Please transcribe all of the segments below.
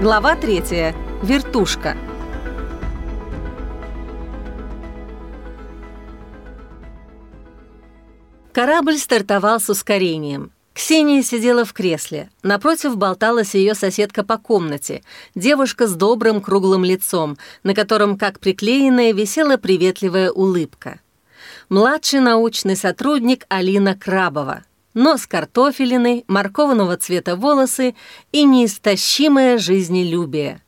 Глава 3. Вертушка. Корабль стартовал с ускорением. Ксения сидела в кресле. Напротив болталась ее соседка по комнате, девушка с добрым круглым лицом, на котором, как приклеенная, висела приветливая улыбка. Младший научный сотрудник Алина Крабова. Нос картофелиной, морковного цвета волосы и неистощимое жизнелюбие.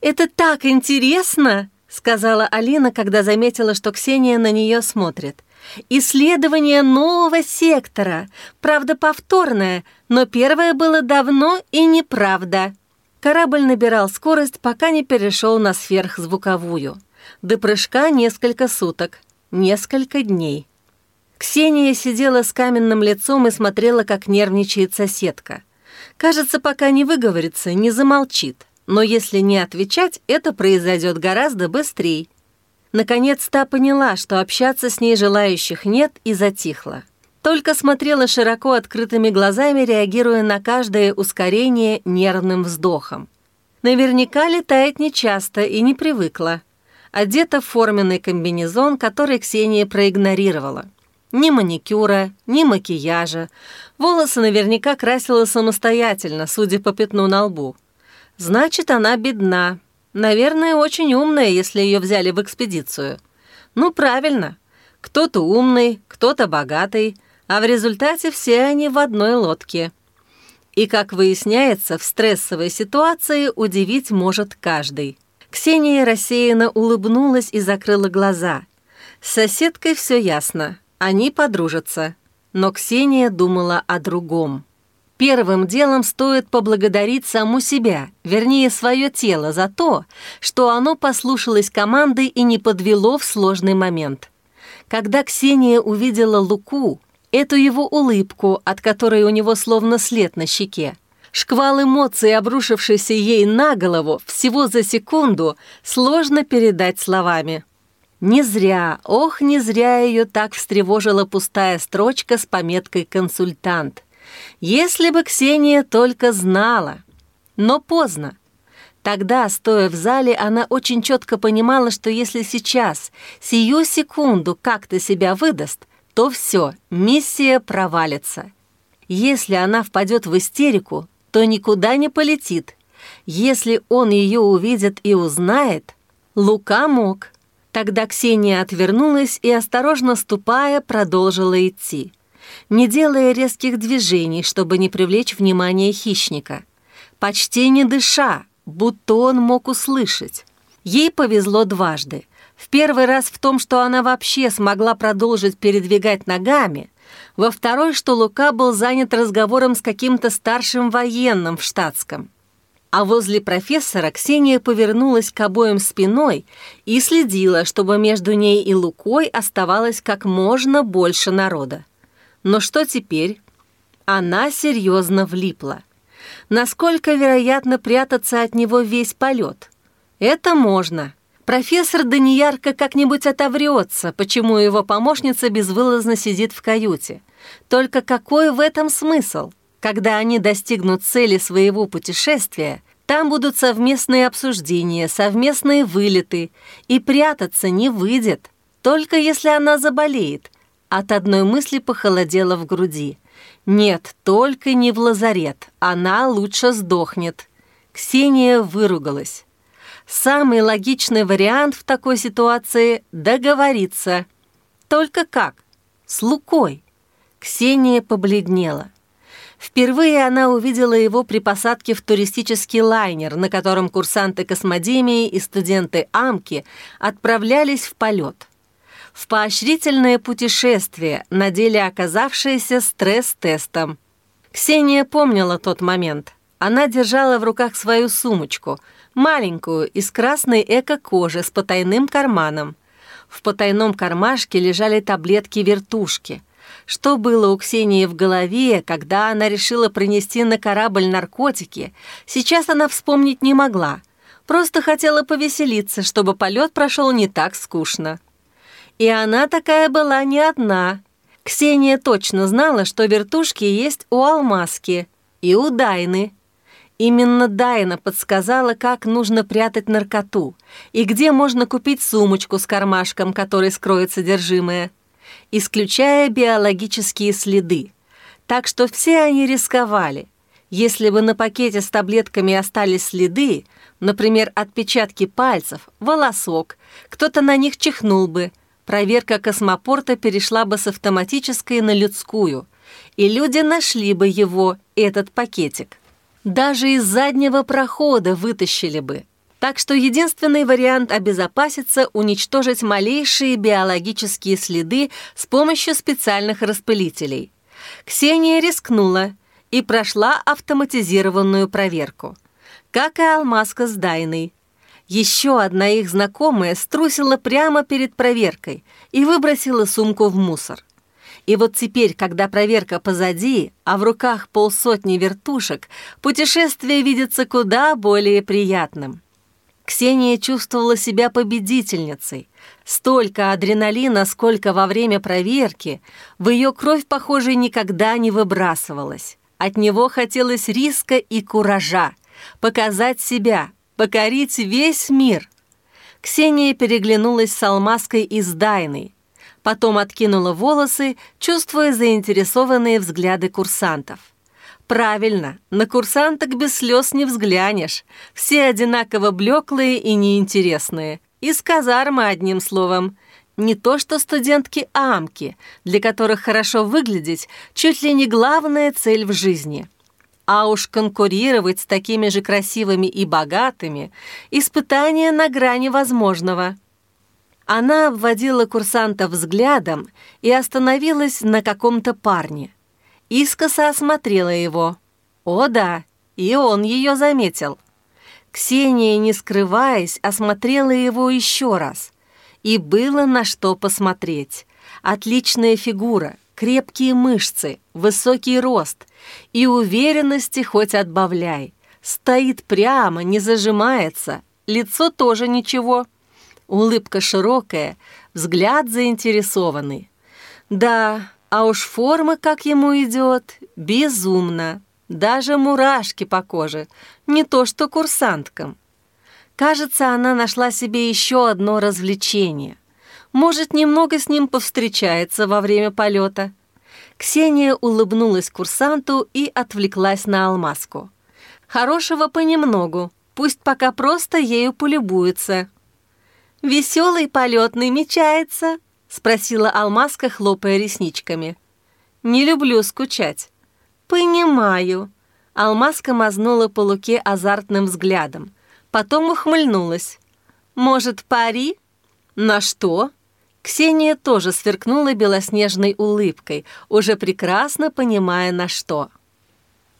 «Это так интересно!» — сказала Алина, когда заметила, что Ксения на нее смотрит. Исследование нового сектора. Правда, повторное, но первое было давно и неправда. Корабль набирал скорость, пока не перешел на сверхзвуковую. До прыжка несколько суток, несколько дней. Ксения сидела с каменным лицом и смотрела, как нервничает соседка. Кажется, пока не выговорится, не замолчит. Но если не отвечать, это произойдет гораздо быстрее. Наконец та поняла, что общаться с ней желающих нет, и затихла. Только смотрела широко открытыми глазами, реагируя на каждое ускорение нервным вздохом. Наверняка летает нечасто и не привыкла. Одета в форменный комбинезон, который Ксения проигнорировала. Ни маникюра, ни макияжа. Волосы наверняка красила самостоятельно, судя по пятну на лбу. Значит, она бедна, Наверное, очень умная, если ее взяли в экспедицию. Ну, правильно. Кто-то умный, кто-то богатый, а в результате все они в одной лодке. И, как выясняется, в стрессовой ситуации удивить может каждый. Ксения рассеянно улыбнулась и закрыла глаза. С соседкой все ясно. Они подружатся. Но Ксения думала о другом. Первым делом стоит поблагодарить саму себя, вернее, свое тело за то, что оно послушалось команды и не подвело в сложный момент. Когда Ксения увидела Луку, эту его улыбку, от которой у него словно след на щеке, шквал эмоций, обрушившийся ей на голову всего за секунду, сложно передать словами. Не зря, ох, не зря ее так встревожила пустая строчка с пометкой «консультант». Если бы Ксения только знала. Но поздно. Тогда, стоя в зале, она очень четко понимала, что если сейчас, сию секунду как-то себя выдаст, то все, миссия провалится. Если она впадет в истерику, то никуда не полетит. Если он ее увидит и узнает, Лука мог. Тогда Ксения отвернулась и, осторожно ступая, продолжила идти не делая резких движений, чтобы не привлечь внимание хищника. Почти не дыша, будто он мог услышать. Ей повезло дважды. В первый раз в том, что она вообще смогла продолжить передвигать ногами, во второй, что Лука был занят разговором с каким-то старшим военным в штатском. А возле профессора Ксения повернулась к обоим спиной и следила, чтобы между ней и Лукой оставалось как можно больше народа. Но что теперь? Она серьезно влипла. Насколько вероятно прятаться от него весь полет? Это можно. Профессор Даниярка как-нибудь отоврется, почему его помощница безвылазно сидит в каюте. Только какой в этом смысл? Когда они достигнут цели своего путешествия, там будут совместные обсуждения, совместные вылеты, и прятаться не выйдет, только если она заболеет, от одной мысли похолодело в груди. «Нет, только не в лазарет. Она лучше сдохнет». Ксения выругалась. Самый логичный вариант в такой ситуации — договориться. Только как? С Лукой. Ксения побледнела. Впервые она увидела его при посадке в туристический лайнер, на котором курсанты Космодемии и студенты АМКИ отправлялись в полет в поощрительное путешествие, на деле оказавшееся стресс-тестом. Ксения помнила тот момент. Она держала в руках свою сумочку, маленькую, из красной эко-кожи с потайным карманом. В потайном кармашке лежали таблетки-вертушки. Что было у Ксении в голове, когда она решила принести на корабль наркотики, сейчас она вспомнить не могла. Просто хотела повеселиться, чтобы полет прошел не так скучно. И она такая была не одна. Ксения точно знала, что вертушки есть у Алмазки и у Дайны. Именно Дайна подсказала, как нужно прятать наркоту и где можно купить сумочку с кармашком, который скроет содержимое, исключая биологические следы. Так что все они рисковали. Если бы на пакете с таблетками остались следы, например, отпечатки пальцев, волосок, кто-то на них чихнул бы, проверка космопорта перешла бы с автоматической на людскую, и люди нашли бы его, этот пакетик. Даже из заднего прохода вытащили бы. Так что единственный вариант обезопаситься – уничтожить малейшие биологические следы с помощью специальных распылителей. Ксения рискнула и прошла автоматизированную проверку. Как и Алмазка с Дайной. Еще одна их знакомая струсила прямо перед проверкой и выбросила сумку в мусор. И вот теперь, когда проверка позади, а в руках полсотни вертушек, путешествие видится куда более приятным. Ксения чувствовала себя победительницей. Столько адреналина, сколько во время проверки, в ее кровь, похоже, никогда не выбрасывалась. От него хотелось риска и куража, показать себя, покорить весь мир. Ксения переглянулась с Алмазкой и с потом откинула волосы, чувствуя заинтересованные взгляды курсантов. «Правильно, на курсанток без слез не взглянешь. Все одинаково блеклые и неинтересные. Из казармы, одним словом. Не то что студентки-амки, для которых хорошо выглядеть чуть ли не главная цель в жизни. А уж конкурировать с такими же красивыми и богатыми – испытание на грани возможного – она обводила курсанта взглядом и остановилась на каком-то парне. Искоса осмотрела его. О да, и он ее заметил. Ксения, не скрываясь, осмотрела его еще раз. И было на что посмотреть. Отличная фигура, крепкие мышцы, высокий рост и уверенности хоть отбавляй. Стоит прямо, не зажимается, лицо тоже ничего. Улыбка широкая, взгляд заинтересованный. Да, а уж форма, как ему идет, безумно. Даже мурашки по коже, не то что курсанткам. Кажется, она нашла себе еще одно развлечение. Может, немного с ним повстречается во время полета. Ксения улыбнулась курсанту и отвлеклась на алмазку. Хорошего понемногу, пусть пока просто ею полюбуется. «Веселый полет намечается?» — спросила Алмазка, хлопая ресничками. «Не люблю скучать». «Понимаю». Алмазка мазнула по луке азартным взглядом. Потом ухмыльнулась. «Может, пари?» «На что?» Ксения тоже сверкнула белоснежной улыбкой, уже прекрасно понимая, на что.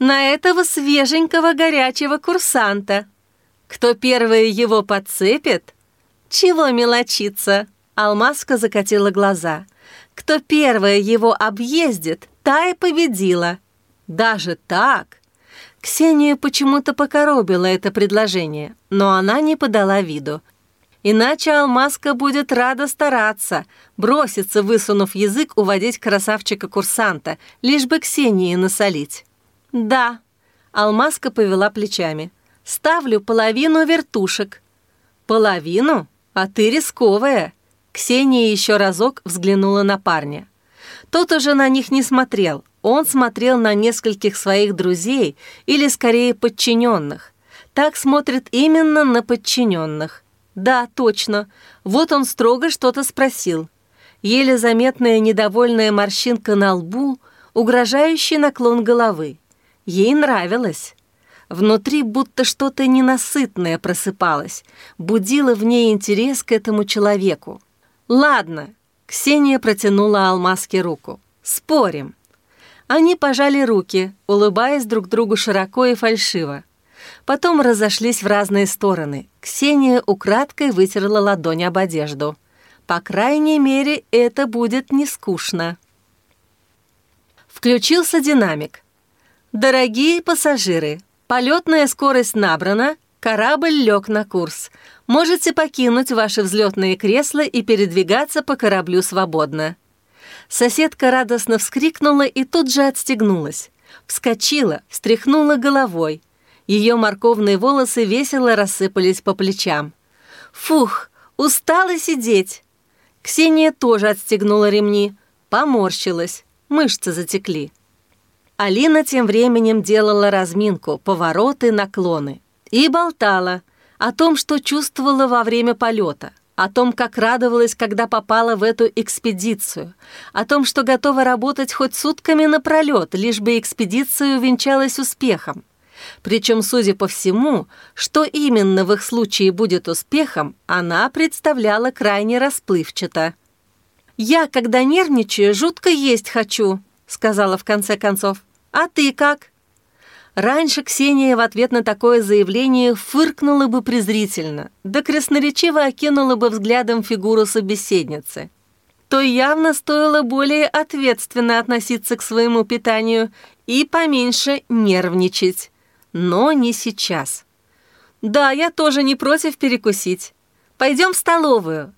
«На этого свеженького горячего курсанта. Кто первый его подцепит, «Чего мелочиться?» Алмазка закатила глаза. «Кто первая его объездит, та и победила». «Даже так?» Ксению почему-то покоробило это предложение, но она не подала виду. Иначе Алмазка будет рада стараться, броситься, высунув язык, уводить красавчика-курсанта, лишь бы Ксении насолить. «Да», — Алмазка повела плечами, — «ставлю половину вертушек». «Половину?» «А ты рисковая!» Ксения еще разок взглянула на парня. Тот уже на них не смотрел. Он смотрел на нескольких своих друзей или, скорее, подчиненных. Так смотрит именно на подчиненных. Да, точно. Вот он строго что-то спросил. Еле заметная недовольная морщинка на лбу, угрожающий наклон головы. Ей нравилось. Внутри будто что-то ненасытное просыпалось, будило в ней интерес к этому человеку. «Ладно», — Ксения протянула Алмазке руку. «Спорим». Они пожали руки, улыбаясь друг другу широко и фальшиво. Потом разошлись в разные стороны. Ксения украдкой вытерла ладонь об одежду. По крайней мере, это будет не скучно. Включился динамик. «Дорогие пассажиры, Полетная скорость набрана, корабль лег на курс. Можете покинуть ваши взлетные кресла и передвигаться по кораблю свободно». Соседка радостно вскрикнула и тут же отстегнулась. Вскочила, встряхнула головой. Ее морковные волосы весело рассыпались по плечам. «Фух, устала сидеть!» Ксения тоже отстегнула ремни, поморщилась, мышцы затекли. Алина тем временем делала разминку, повороты, наклоны. И болтала о том, что чувствовала во время полета, о том, как радовалась, когда попала в эту экспедицию, о том, что готова работать хоть сутками напролет, лишь бы экспедиция увенчалась успехом. Причем, судя по всему, что именно в их случае будет успехом, она представляла крайне расплывчато. «Я, когда нервничаю, жутко есть хочу», — сказала в конце концов. «А ты как?» Раньше Ксения в ответ на такое заявление фыркнула бы презрительно, да красноречиво окинула бы взглядом фигуру собеседницы. То явно стоило более ответственно относиться к своему питанию и поменьше нервничать. Но не сейчас. «Да, я тоже не против перекусить. Пойдем в столовую».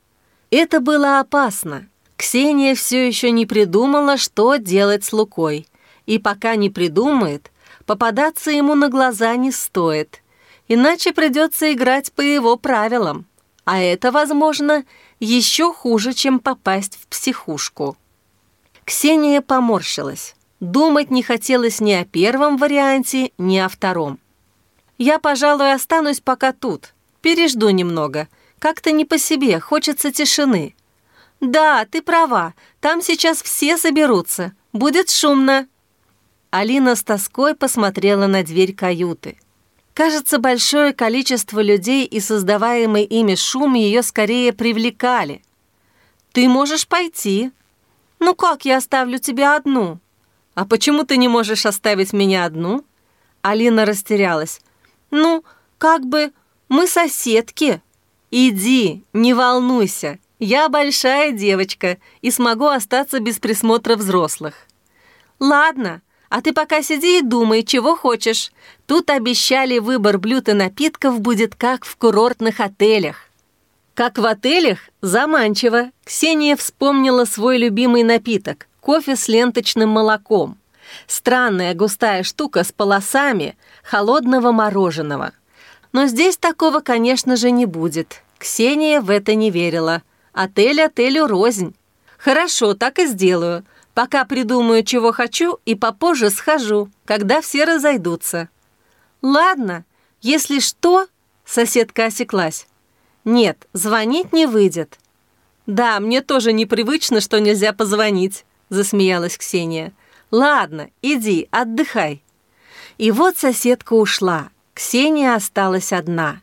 Это было опасно. Ксения все еще не придумала, что делать с Лукой. И пока не придумает, попадаться ему на глаза не стоит. Иначе придется играть по его правилам. А это, возможно, еще хуже, чем попасть в психушку. Ксения поморщилась. Думать не хотелось ни о первом варианте, ни о втором. «Я, пожалуй, останусь пока тут. Пережду немного. Как-то не по себе, хочется тишины. «Да, ты права, там сейчас все соберутся. Будет шумно». Алина с тоской посмотрела на дверь каюты. Кажется, большое количество людей и создаваемый ими шум ее скорее привлекали. «Ты можешь пойти». «Ну как я оставлю тебя одну?» «А почему ты не можешь оставить меня одну?» Алина растерялась. «Ну, как бы мы соседки». «Иди, не волнуйся, я большая девочка и смогу остаться без присмотра взрослых. Ладно, а ты пока сиди и думай, чего хочешь. Тут обещали выбор блюд и напитков будет как в курортных отелях. Как в отелях? Заманчиво. Ксения вспомнила свой любимый напиток – кофе с ленточным молоком. Странная густая штука с полосами холодного мороженого. Но здесь такого, конечно же, не будет. Ксения в это не верила – Отель отелю рознь. Хорошо, так и сделаю. Пока придумаю, чего хочу, и попозже схожу, когда все разойдутся. Ладно, если что... Соседка осеклась. Нет, звонить не выйдет. Да, мне тоже непривычно, что нельзя позвонить, засмеялась Ксения. Ладно, иди, отдыхай. И вот соседка ушла. Ксения осталась одна.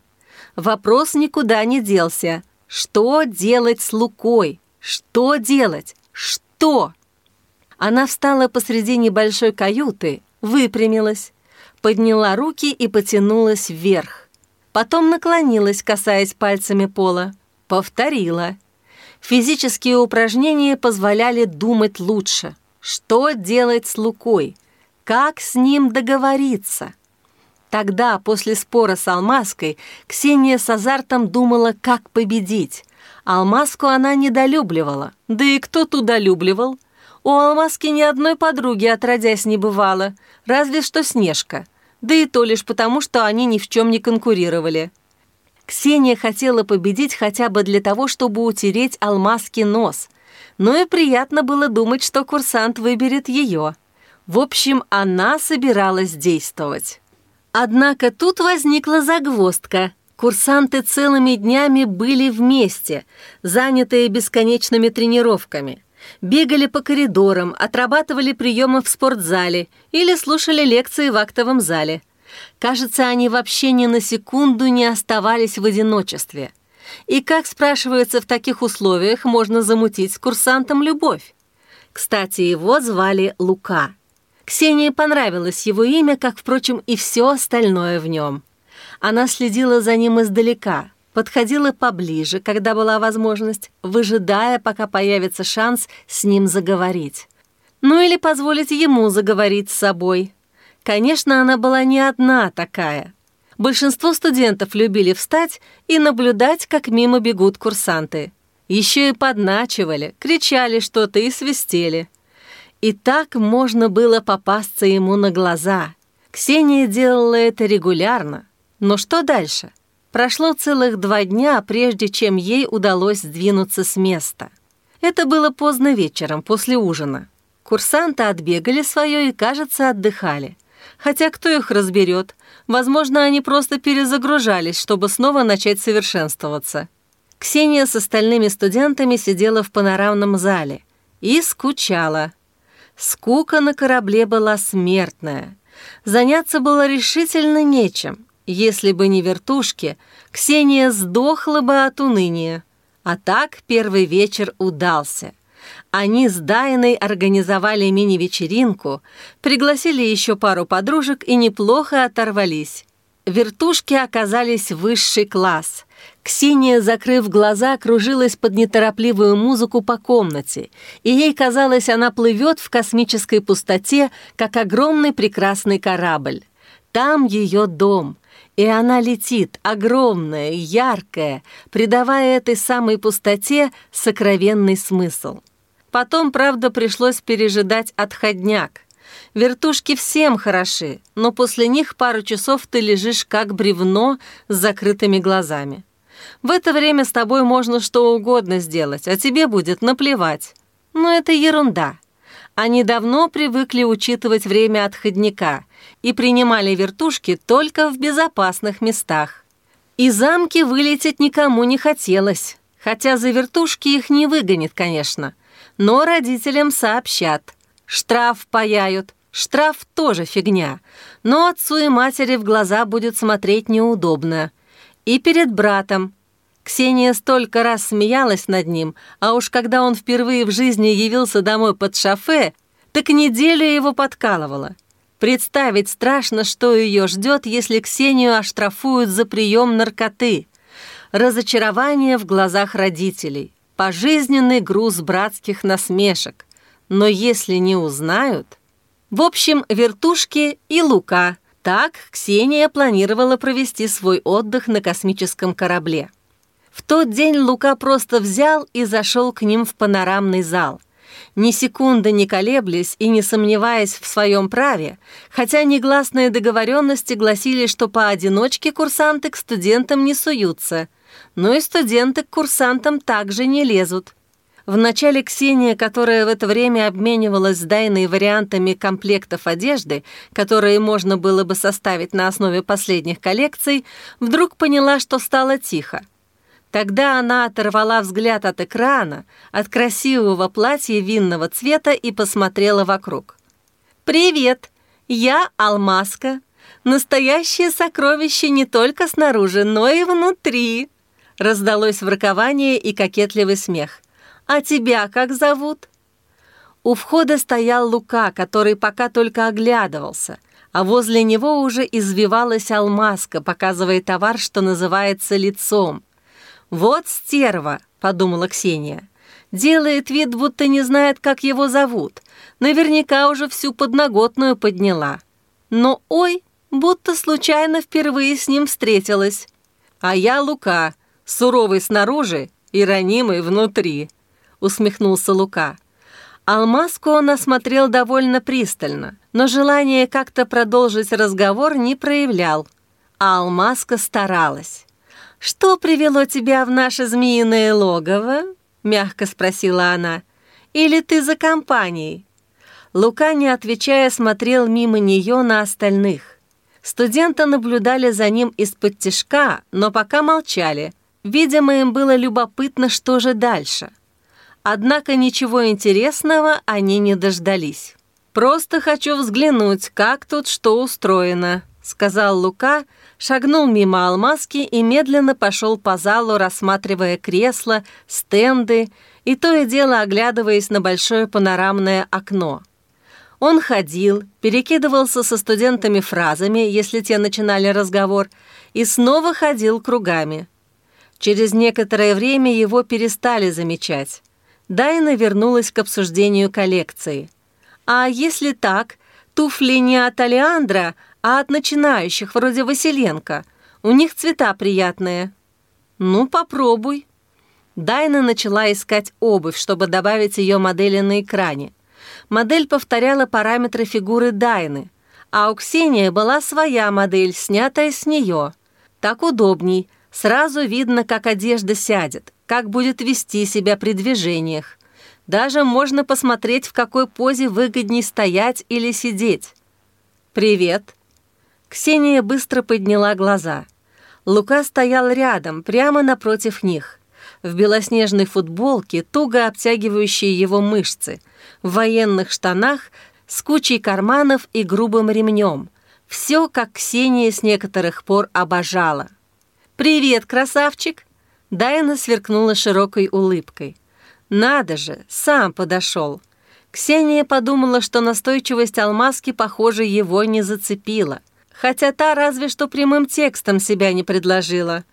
Вопрос никуда не делся — что делать с Лукой? Что делать? Что? Она встала посреди небольшой каюты, выпрямилась, подняла руки и потянулась вверх. Потом наклонилась, касаясь пальцами пола. Повторила. Физические упражнения позволяли думать лучше. Что делать с Лукой? Как с ним договориться? Тогда, после спора с Алмазкой, Ксения с азартом думала, как победить. Алмазку она недолюбливала. Да и кто тудолюбливал? У Алмазки ни одной подруги отродясь не бывало, разве что Снежка. Да и то лишь потому, что они ни в чем не конкурировали. Ксения хотела победить хотя бы для того, чтобы утереть Алмазки нос. Но и приятно было думать, что курсант выберет ее. В общем, она собиралась действовать. Однако тут возникла загвоздка. Курсанты целыми днями были вместе, занятые бесконечными тренировками. Бегали по коридорам, отрабатывали приемы в спортзале или слушали лекции в актовом зале. Кажется, они вообще ни на секунду не оставались в одиночестве. И как, спрашивается, в таких условиях можно замутить с курсантом любовь? Кстати, его звали Лука – Ксении понравилось его имя, как, впрочем, и все остальное в нем. Она следила за ним издалека, подходила поближе, когда была возможность, выжидая, пока появится шанс с ним заговорить. Ну или позволить ему заговорить с собой. Конечно, она была не одна такая. Большинство студентов любили встать и наблюдать, как мимо бегут курсанты. Еще и подначивали, кричали что-то и свистели. И так можно было попасться ему на глаза. Ксения делала это регулярно. Но что дальше? Прошло целых два дня, прежде чем ей удалось сдвинуться с места. Это было поздно вечером, после ужина. Курсанты отбегали свое и, кажется, отдыхали. Хотя кто их разберет? Возможно, они просто перезагружались, чтобы снова начать совершенствоваться. Ксения с остальными студентами сидела в панорамном зале и скучала. Скука на корабле была смертная. Заняться было решительно нечем. Если бы не вертушки, Ксения сдохла бы от уныния. А так первый вечер удался. Они с Дайной организовали мини-вечеринку, пригласили еще пару подружек и неплохо оторвались. Вертушки оказались высший класс. Ксения, закрыв глаза, кружилась под неторопливую музыку по комнате, и ей казалось, она плывет в космической пустоте, как огромный прекрасный корабль. Там ее дом, и она летит, огромная, яркая, придавая этой самой пустоте сокровенный смысл. Потом, правда, пришлось пережидать отходняк. Вертушки всем хороши, но после них пару часов ты лежишь как бревно с закрытыми глазами. В это время с тобой можно что угодно сделать, а тебе будет наплевать. Но это ерунда. Они давно привыкли учитывать время отходника и принимали вертушки только в безопасных местах. И замки вылететь никому не хотелось, хотя за вертушки их не выгонит, конечно, но родителям сообщат. Штраф паяют, штраф тоже фигня, но отцу и матери в глаза будет смотреть неудобно. И перед братом, Ксения столько раз смеялась над ним, а уж когда он впервые в жизни явился домой под шофе, так неделю его подкалывала. Представить страшно, что ее ждет, если Ксению оштрафуют за прием наркоты. Разочарование в глазах родителей, пожизненный груз братских насмешек. Но если не узнают... В общем, вертушки и Лука. Так Ксения планировала провести свой отдых на космическом корабле. В тот день Лука просто взял и зашел к ним в панорамный зал. Ни секунды не колеблясь и не сомневаясь в своем праве, хотя негласные договоренности гласили, что поодиночке курсанты к студентам не суются, но и студенты к курсантам также не лезут. Вначале Ксения, которая в это время обменивалась с Дайной вариантами комплектов одежды, которые можно было бы составить на основе последних коллекций, вдруг поняла, что стало тихо. Тогда она оторвала взгляд от экрана, от красивого платья винного цвета и посмотрела вокруг. «Привет! Я Алмазка. Настоящее сокровище не только снаружи, но и внутри!» Раздалось воркование и кокетливый смех. «А тебя как зовут?» У входа стоял Лука, который пока только оглядывался, а возле него уже извивалась алмазка, показывая товар, что называется лицом. «Вот стерва», — подумала Ксения. «Делает вид, будто не знает, как его зовут. Наверняка уже всю подноготную подняла. Но ой, будто случайно впервые с ним встретилась. А я Лука, суровый снаружи и ранимый внутри», — усмехнулся Лука. Алмазку он осмотрел довольно пристально, но желание как-то продолжить разговор не проявлял. А Алмазка старалась. «Что привело тебя в наше змеиное логово?» — мягко спросила она. «Или ты за компанией?» Лука, не отвечая, смотрел мимо нее на остальных. Студенты наблюдали за ним из-под тишка, но пока молчали. Видимо, им было любопытно, что же дальше. Однако ничего интересного они не дождались. «Просто хочу взглянуть, как тут что устроено», — сказал Лука, — шагнул мимо алмазки и медленно пошел по залу, рассматривая кресла, стенды и то и дело оглядываясь на большое панорамное окно. Он ходил, перекидывался со студентами фразами, если те начинали разговор, и снова ходил кругами. Через некоторое время его перестали замечать. Дайна вернулась к обсуждению коллекции. А если так, туфли не от Алеандра, а от начинающих, вроде Василенко. У них цвета приятные». «Ну, попробуй». Дайна начала искать обувь, чтобы добавить ее модели на экране. Модель повторяла параметры фигуры Дайны. а у Ксении была своя модель, снятая с нее. Так удобней, сразу видно, как одежда сядет, как будет вести себя при движениях. Даже можно посмотреть, в какой позе выгодней стоять или сидеть. «Привет». Ксения быстро подняла глаза. Лука стоял рядом, прямо напротив них. В белоснежной футболке, туго обтягивающей его мышцы, в военных штанах с кучей карманов и грубым ремнем. Все, как Ксения с некоторых пор обожала. «Привет, красавчик!» Дайна сверкнула широкой улыбкой. «Надо же, сам подошел!» Ксения подумала, что настойчивость алмазки, похоже, его не зацепила. Хотя та разве что прямым текстом себя не предложила.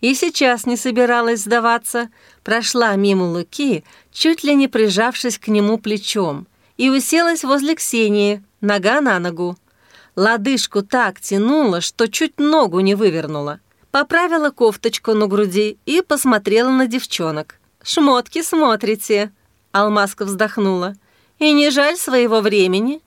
И сейчас не собиралась сдаваться. Прошла мимо Луки, чуть ли не прижавшись к нему плечом и уселась возле Ксении, нога на ногу. Лодыжку так тянула, что чуть ногу не вывернула. Поправила кофточку на груди и посмотрела на девчонок. «Шмотки смотрите!» Алмазка вздохнула. «И не жаль своего времени?»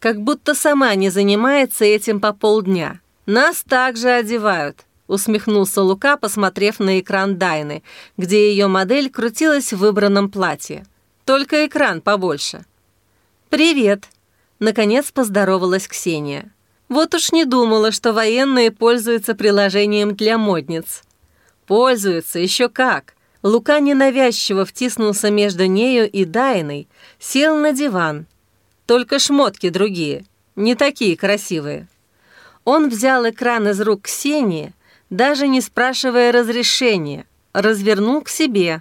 Как будто сама не занимается этим по полдня. Нас также одевают усмехнулся Лука, посмотрев на экран Дайны, где ее модель крутилась в выбранном платье. Только экран побольше. «Привет!» — наконец поздоровалась Ксения. «Вот уж не думала, что военные пользуются приложением для модниц». «Пользуются, еще как!» Лука ненавязчиво втиснулся между нею и Дайной, сел на диван. Только шмотки другие, не такие красивые. Он взял экран из рук Ксении, даже не спрашивая разрешения, развернул к себе.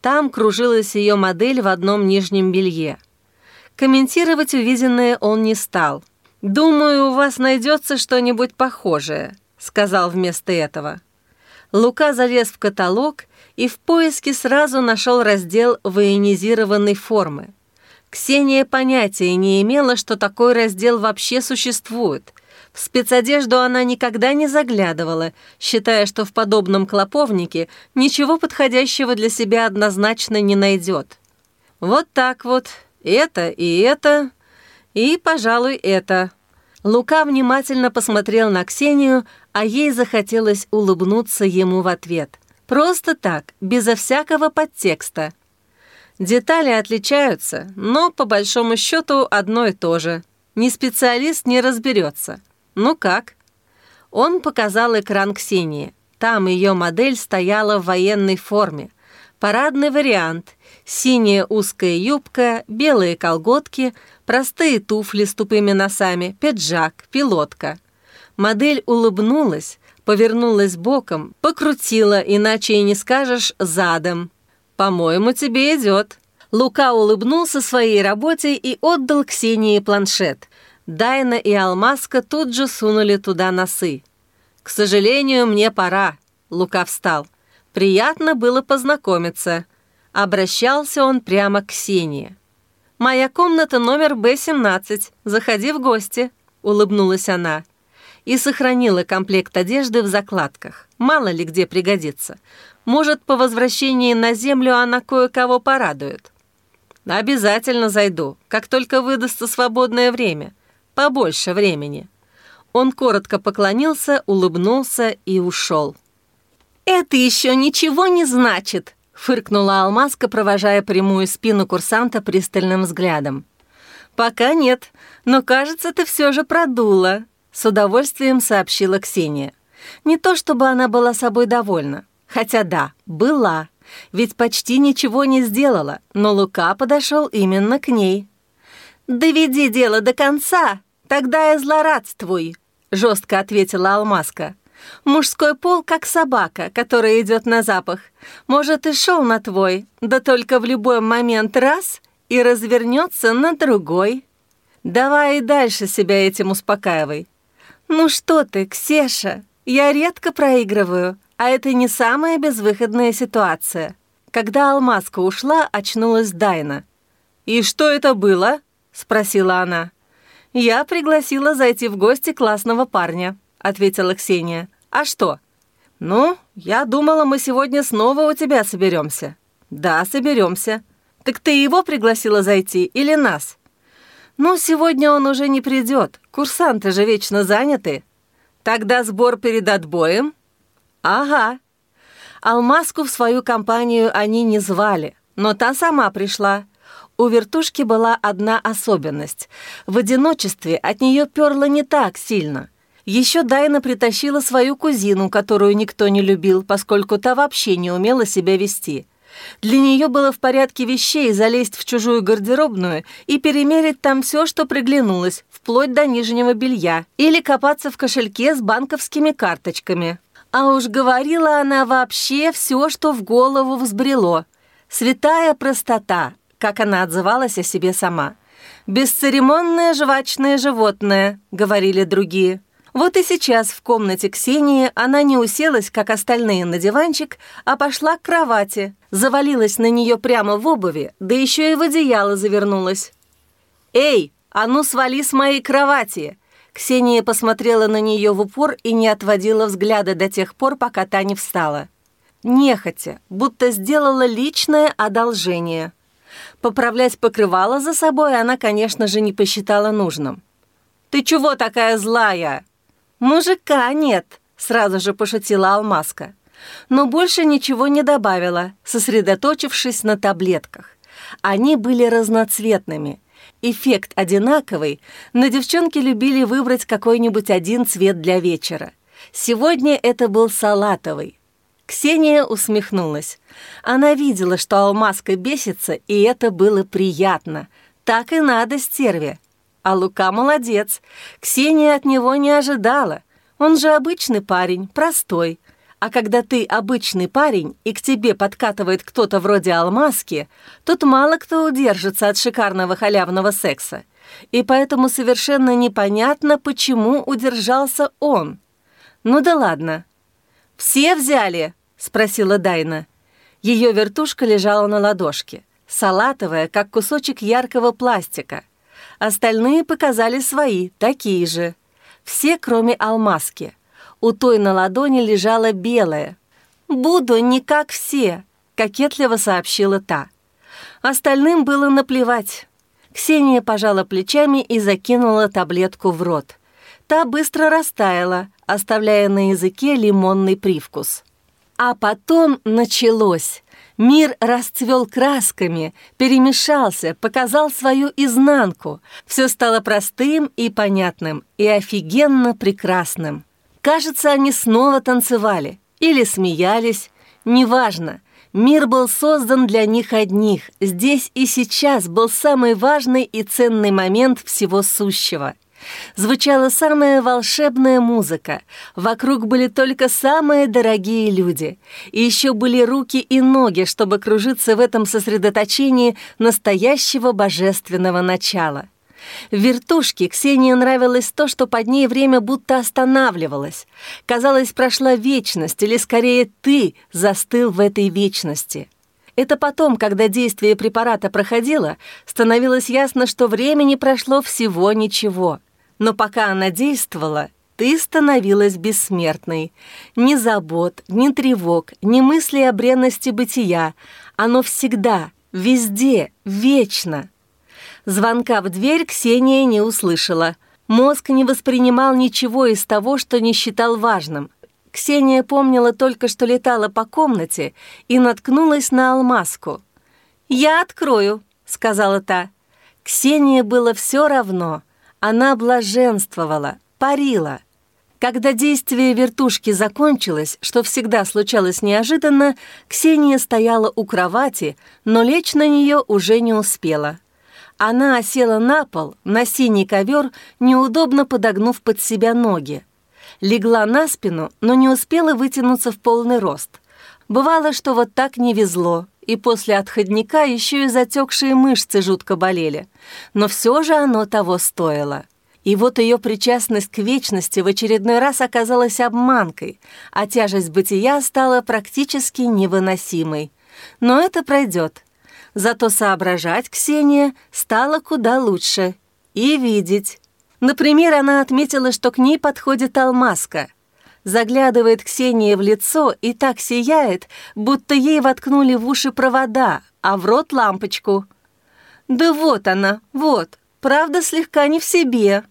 Там кружилась ее модель в одном нижнем белье. Комментировать увиденное он не стал. «Думаю, у вас найдется что-нибудь похожее», — сказал вместо этого. Лука залез в каталог и в поиске сразу нашел раздел военизированной формы. Ксения понятия не имела, что такой раздел вообще существует. В спецодежду она никогда не заглядывала, считая, что в подобном клоповнике ничего подходящего для себя однозначно не найдет. Вот так вот это и это, и, пожалуй, это. Лука внимательно посмотрел на Ксению, а ей захотелось улыбнуться ему в ответ. Просто так, безо всякого подтекста. Детали отличаются, но, по большому счету, одно и то же. Ни специалист не разберется. Ну как? Он показал экран Ксении. Там ее модель стояла в военной форме. Парадный вариант. Синяя узкая юбка, белые колготки, простые туфли с тупыми носами, пиджак, пилотка. Модель улыбнулась, повернулась боком, покрутила, иначе и не скажешь, задом. «По-моему, тебе идет». Лука улыбнулся своей работе и отдал Ксении планшет. Дайна и Алмазка тут же сунули туда носы. «К сожалению, мне пора», — Лука встал. Приятно было познакомиться. Обращался он прямо к Ксении. «Моя комната номер Б-17. Заходи в гости», — улыбнулась она. И сохранила комплект одежды в закладках. Мало ли где пригодится. Может, по возвращении на землю она кое-кого порадует. «Обязательно зайду, как только выдастся свободное время. Побольше времени». Он коротко поклонился, улыбнулся и ушел. «Это еще ничего не значит», — фыркнула Алмазка, провожая прямую спину курсанта пристальным взглядом. «Пока нет, но, кажется, ты все же продула», — с удовольствием сообщила Ксения. Не то чтобы она была собой довольна, хотя да, была, ведь почти ничего не сделала, но Лука подошел именно к ней. «Доведи дело до конца, тогда я злорадствуй», — жестко ответила Алмазка. Мужской пол как собака, которая идет на запах. Может, и шел на твой, да только в любой момент раз и развернется на другой. Давай и дальше себя этим успокаивай. Ну что ты, Ксеша, я редко проигрываю, а это не самая безвыходная ситуация. Когда Алмазка ушла, очнулась Дайна. «И что это было?» — спросила она. «Я пригласила зайти в гости классного парня», — ответила Ксения. «А что?» «Ну, я думала, мы сегодня снова у тебя соберемся». «Да, соберемся. Так ты его пригласила зайти или нас?» «Ну, сегодня он уже не придет. Курсанты же вечно заняты. Тогда сбор перед отбоем?» «Ага». Алмазку в свою компанию они не звали, но та сама пришла. У вертушки была одна особенность. В одиночестве от нее перло не так сильно. Еще Дайна притащила свою кузину, которую никто не любил, поскольку та вообще не умела себя вести. Для нее было в порядке вещей залезть в чужую гардеробную и перемерить там все, что приглянулось, вплоть до нижнего белья, или копаться в кошельке с банковскими карточками. А уж говорила она вообще все, что в голову взбрело. Святая простота, как она отзывалась о себе сама. «Бесцеремонное жвачное животное», — говорили другие. Вот и сейчас в комнате Ксении она не уселась, как остальные, на диванчик, а пошла к кровати, завалилась на нее прямо в обуви, да еще и в одеяло завернулась. «Эй, а ну свали с моей кровати!» Ксения посмотрела на нее в упор и не отводила взгляда до тех пор, пока та не встала. Нехотя, будто сделала личное одолжение. Поправлять покрывало за собой она, конечно же, не посчитала нужным. «Ты чего такая злая?» «Мужика нет», — сразу же пошутила Алмазка. Но больше ничего не добавила, сосредоточившись на таблетках. Они были разноцветными. Эффект одинаковый, но девчонки любили выбрать какой-нибудь один цвет для вечера. Сегодня это был салатовый. Ксения усмехнулась. Она видела, что Алмазка бесится, и это было приятно. Так и надо, стерве. А Лука молодец. Ксения от него не ожидала. Он же обычный парень, простой. А когда ты обычный парень, и к тебе подкатывает кто-то вроде Алмазки, тут мало кто удержится от шикарного халявного секса. И поэтому совершенно непонятно, почему удержался он. Ну да ладно. «Все взяли?» — спросила Дайна. Ее вертушка лежала на ладошке, салатовая, как кусочек яркого пластика — Остальные показали свои, такие же. Все, кроме алмазки. У той на ладони лежала белая. «Буду не как все», — кокетливо сообщила та. Остальным было наплевать. Ксения пожала плечами и закинула таблетку в рот. Та быстро растаяла, оставляя на языке лимонный привкус. А потом началось. Мир расцвел красками, перемешался, показал свою изнанку. Все стало простым и понятным, и офигенно прекрасным. Кажется, они снова танцевали или смеялись, неважно. Мир был создан для них одних. Здесь и сейчас был самый важный и ценный момент всего сущего — Звучала самая волшебная музыка. Вокруг были только самые дорогие люди. И еще были руки и ноги, чтобы кружиться в этом сосредоточении настоящего божественного начала. В вертушке Ксении нравилось то, что под ней время будто останавливалось. Казалось, прошла вечность, или скорее ты застыл в этой вечности. Это потом, когда действие препарата проходило, становилось ясно, что времени прошло всего ничего — но пока она действовала, ты становилась бессмертной. Ни забот, ни тревог, ни мысли о бренности бытия. Оно всегда, везде, вечно. Звонка в дверь Ксения не услышала. Мозг не воспринимал ничего из того, что не считал важным. Ксения помнила только, что летала по комнате и наткнулась на алмазку. «Я открою», — сказала та. Ксении было все равно — она блаженствовала, парила. Когда действие вертушки закончилось, что всегда случалось неожиданно, Ксения стояла у кровати, но лечь на нее уже не успела. Она осела на пол, на синий ковер, неудобно подогнув под себя ноги. Легла на спину, но не успела вытянуться в полный рост. Бывало, что вот так не везло, и после отходника еще и затекшие мышцы жутко болели. Но все же оно того стоило. И вот ее причастность к вечности в очередной раз оказалась обманкой, а тяжесть бытия стала практически невыносимой. Но это пройдет. Зато соображать Ксения стала куда лучше. И видеть. Например, она отметила, что к ней подходит алмазка — Заглядывает Ксения в лицо и так сияет, будто ей воткнули в уши провода, а в рот лампочку. «Да вот она, вот, правда слегка не в себе».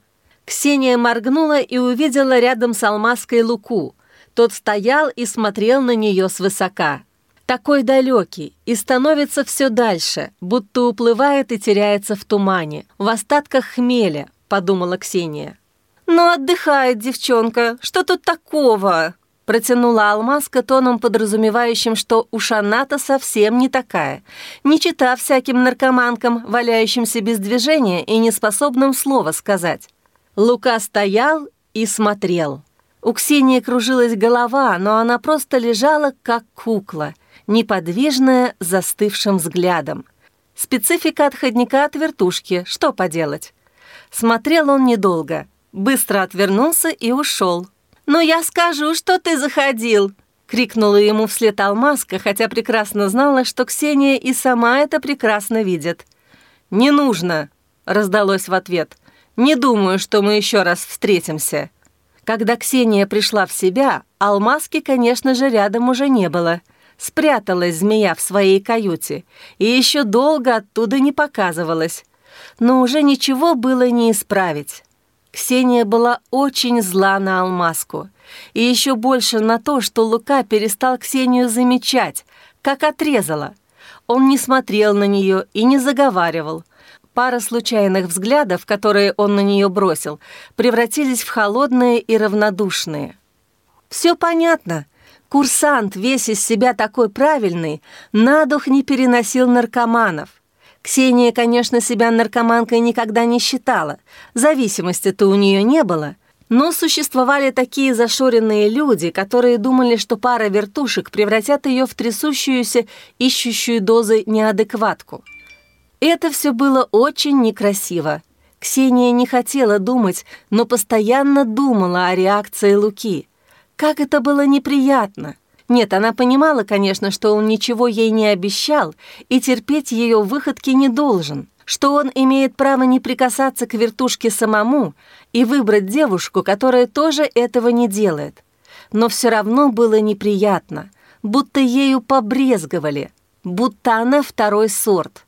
Ксения моргнула и увидела рядом с Алмазкой Луку. Тот стоял и смотрел на нее свысока. Такой далекий и становится все дальше, будто уплывает и теряется в тумане, в остатках хмеля, подумала Ксения. «Ну, отдыхает девчонка, что тут такого?» Протянула алмазка тоном, подразумевающим, что уж она-то совсем не такая, не чита всяким наркоманкам, валяющимся без движения и неспособным слова сказать. Лука стоял и смотрел. У Ксении кружилась голова, но она просто лежала, как кукла, неподвижная, застывшим взглядом. Специфика отходника от вертушки, что поделать. Смотрел он недолго, быстро отвернулся и ушел. «Но я скажу, что ты заходил!» — крикнула ему вслед Алмазка, хотя прекрасно знала, что Ксения и сама это прекрасно видит. «Не нужно!» — раздалось в ответ. «Не думаю, что мы еще раз встретимся». Когда Ксения пришла в себя, Алмазки, конечно же, рядом уже не было. Спряталась змея в своей каюте и еще долго оттуда не показывалась. Но уже ничего было не исправить. Ксения была очень зла на Алмазку. И еще больше на то, что Лука перестал Ксению замечать, как отрезала. Он не смотрел на нее и не заговаривал. Пара случайных взглядов, которые он на нее бросил, превратились в холодные и равнодушные. «Все понятно», Курсант, весь из себя такой правильный, на дух не переносил наркоманов. Ксения, конечно, себя наркоманкой никогда не считала. Зависимости-то у нее не было. Но существовали такие зашоренные люди, которые думали, что пара вертушек превратят ее в трясущуюся, ищущую дозы неадекватку. Это все было очень некрасиво. Ксения не хотела думать, но постоянно думала о реакции Луки. Как это было неприятно! Нет, она понимала, конечно, что он ничего ей не обещал и терпеть ее выходки не должен, что он имеет право не прикасаться к вертушке самому и выбрать девушку, которая тоже этого не делает. Но все равно было неприятно, будто ею побрезговали, будто она второй сорт.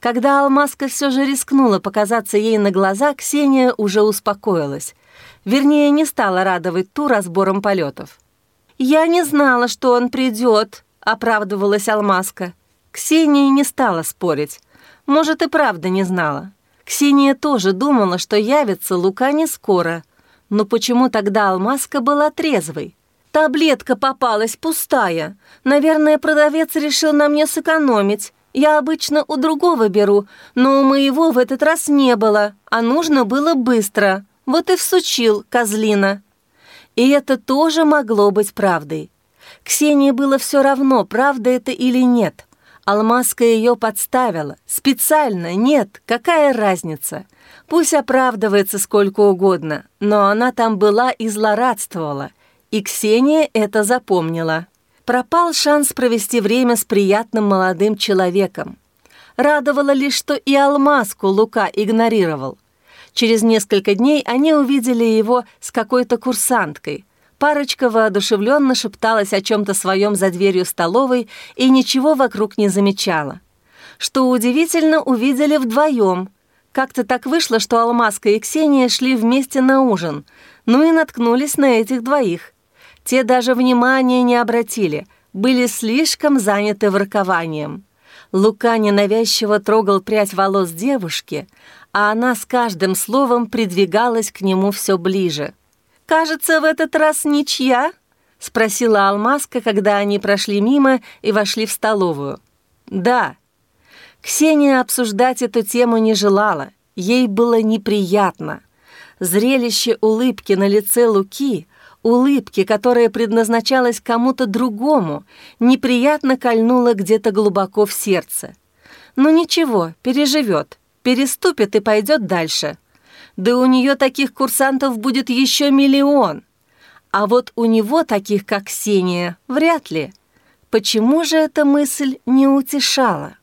Когда Алмазка все же рискнула показаться ей на глаза, Ксения уже успокоилась. Вернее, не стала радовать ту разбором полетов. «Я не знала, что он придет», — оправдывалась Алмазка. Ксения не стала спорить. Может, и правда не знала. Ксения тоже думала, что явится Лука не скоро. Но почему тогда Алмазка была трезвой? Таблетка попалась пустая. Наверное, продавец решил на мне сэкономить. Я обычно у другого беру, но у моего в этот раз не было, а нужно было быстро. Вот и всучил козлина. И это тоже могло быть правдой. Ксении было все равно, правда это или нет. Алмазка ее подставила. Специально, нет, какая разница? Пусть оправдывается сколько угодно, но она там была и злорадствовала. И Ксения это запомнила. Пропал шанс провести время с приятным молодым человеком. Радовало лишь, что и алмазку Лука игнорировал. Через несколько дней они увидели его с какой-то курсанткой. Парочка воодушевленно шепталась о чем-то своем за дверью столовой и ничего вокруг не замечала. Что удивительно, увидели вдвоем. Как-то так вышло, что Алмазка и Ксения шли вместе на ужин, ну и наткнулись на этих двоих. Те даже внимания не обратили, были слишком заняты воркованием. Лука ненавязчиво трогал прядь волос девушки, а она с каждым словом придвигалась к нему все ближе. «Кажется, в этот раз ничья?» — спросила Алмазка, когда они прошли мимо и вошли в столовую. «Да». Ксения обсуждать эту тему не желала, ей было неприятно. Зрелище улыбки на лице Луки, улыбки, которая предназначалась кому-то другому, неприятно кольнуло где-то глубоко в сердце. Но ничего, переживет переступит и пойдет дальше. Да у нее таких курсантов будет еще миллион. А вот у него таких, как Ксения, вряд ли. Почему же эта мысль не утешала?